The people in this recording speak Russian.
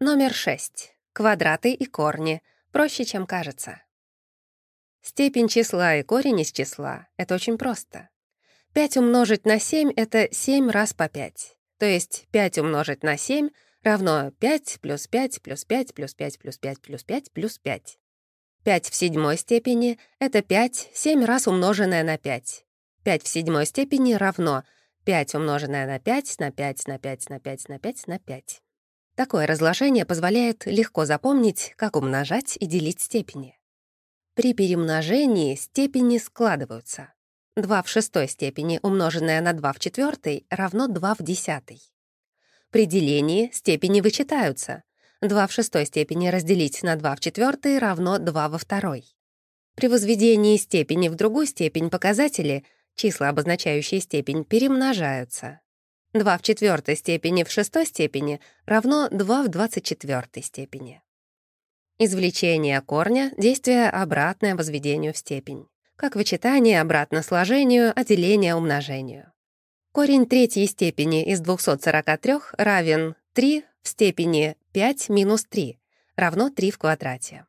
Номер 6. Квадраты и корни. Проще, чем кажется. Степень числа и корень из числа — это очень просто. 5 умножить на 7 — это 7 раз по 5. То есть 5 умножить на 7 равно 5 плюс 5 плюс 5 плюс 5 плюс 5 плюс 5 плюс 5. 5 в седьмой степени — это 5, 7 раз умноженное на 5. 5 в седьмой степени равно 5 умноженное на 5 на 5 на 5 на 5 на 5 на 5. Такое разложение позволяет легко запомнить, как умножать и делить степени. При перемножении степени складываются. 2 в шестой степени, умноженное на 2 в четвертой, равно 2 в десятой. При делении степени вычитаются. 2 в шестой степени разделить на 2 в четвертой равно 2 во второй. При возведении степени в другую степень показатели, числа, обозначающие степень, перемножаются. 2 в четвертой степени в шестой степени равно 2 в двадцать четвертой степени. Извлечение корня — действие обратное возведению в степень. Как вычитание обратно сложению, а деление умножению. Корень третьей степени из 243 равен 3 в степени 5 минус 3, равно 3 в квадрате.